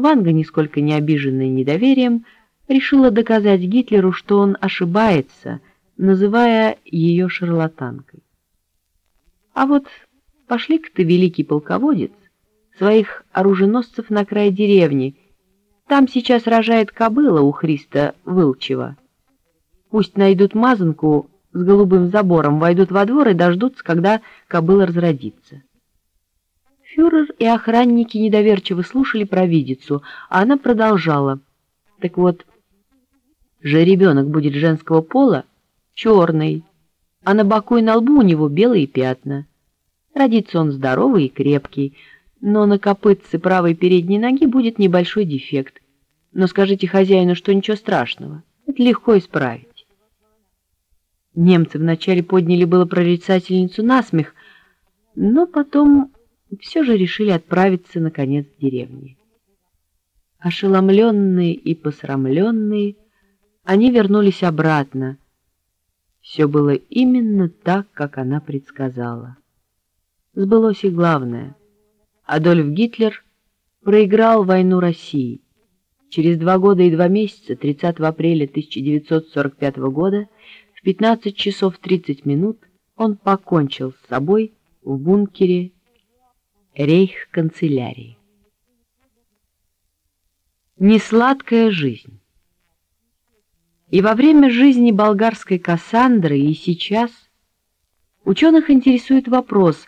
Ванга, нисколько не обиженная недоверием, решила доказать Гитлеру, что он ошибается, называя ее шарлатанкой. А вот пошли-ка ты, великий полководец, своих оруженосцев на край деревни. Там сейчас рожает кобыла у Христа Вылчева. Пусть найдут мазанку с голубым забором, войдут во двор и дождутся, когда кобыла разродится. Фюрер и охранники недоверчиво слушали провидицу, а она продолжала. Так вот, же ребенок будет женского пола, черный, а на боку и на лбу у него белые пятна. Родится он здоровый и крепкий, но на копытце правой передней ноги будет небольшой дефект. Но скажите хозяину, что ничего страшного, это легко исправить. Немцы вначале подняли было прорицательницу на смех, но потом все же решили отправиться наконец в деревню. Ошеломленные и посрамленные, они вернулись обратно. Все было именно так, как она предсказала. Сбылось и главное. Адольф Гитлер проиграл войну России. Через два года и два месяца, 30 апреля 1945 года, в 15 часов 30 минут он покончил с собой в бункере рейх-канцелярии. Несладкая жизнь. И во время жизни болгарской Кассандры, и сейчас ученых интересует вопрос,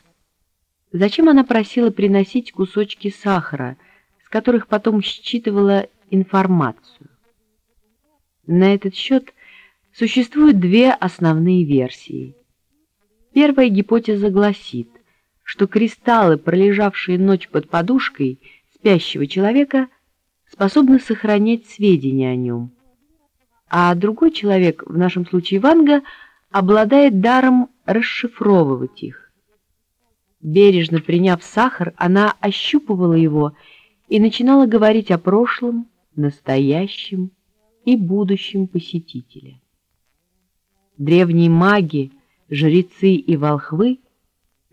зачем она просила приносить кусочки сахара, с которых потом считывала информацию. На этот счет Существуют две основные версии. Первая гипотеза гласит, что кристаллы, пролежавшие ночь под подушкой спящего человека, способны сохранять сведения о нем. А другой человек, в нашем случае Ванга, обладает даром расшифровывать их. Бережно приняв сахар, она ощупывала его и начинала говорить о прошлом, настоящем и будущем посетителя. Древние маги, жрецы и волхвы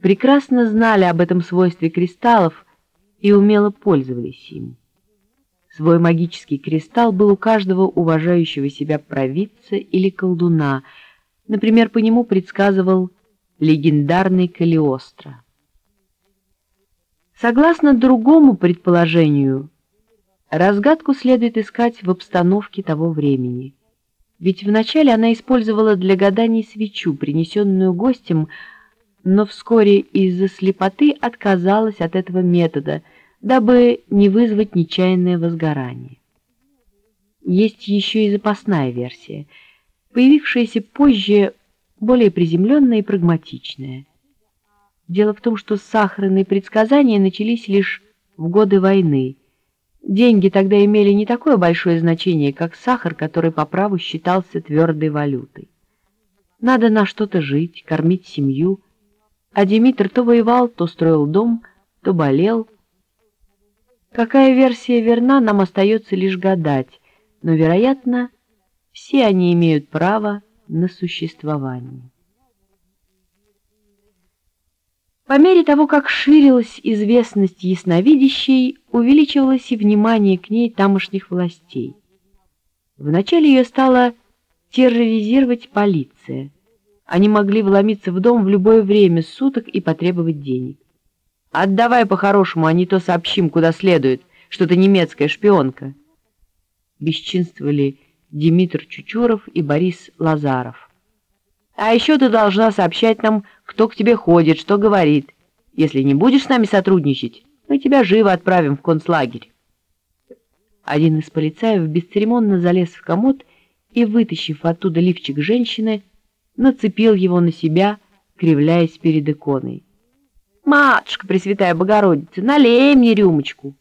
прекрасно знали об этом свойстве кристаллов и умело пользовались им. Свой магический кристалл был у каждого уважающего себя провидца или колдуна, например, по нему предсказывал легендарный Калиостро. Согласно другому предположению, разгадку следует искать в обстановке того времени – ведь вначале она использовала для гаданий свечу, принесенную гостем, но вскоре из-за слепоты отказалась от этого метода, дабы не вызвать нечаянное возгорание. Есть еще и запасная версия, появившаяся позже, более приземленная и прагматичная. Дело в том, что сахарные предсказания начались лишь в годы войны, Деньги тогда имели не такое большое значение, как сахар, который по праву считался твердой валютой. Надо на что-то жить, кормить семью, а Димитр то воевал, то строил дом, то болел. Какая версия верна, нам остается лишь гадать, но, вероятно, все они имеют право на существование. По мере того, как ширилась известность ясновидящей, увеличивалось и внимание к ней тамошних властей. Вначале ее стала терроризировать полиция. Они могли вломиться в дом в любое время суток и потребовать денег. «Отдавай по-хорошему, а не то сообщим, куда следует, что ты немецкая шпионка». Бесчинствовали Димитр Чучуров и Борис Лазаров. «А еще ты должна сообщать нам, кто к тебе ходит, что говорит. Если не будешь с нами сотрудничать, мы тебя живо отправим в концлагерь. Один из полицаев бесцеремонно залез в комод и, вытащив оттуда лифчик женщины, нацепил его на себя, кривляясь перед иконой. «Матушка Пресвятая Богородица, налей мне рюмочку!»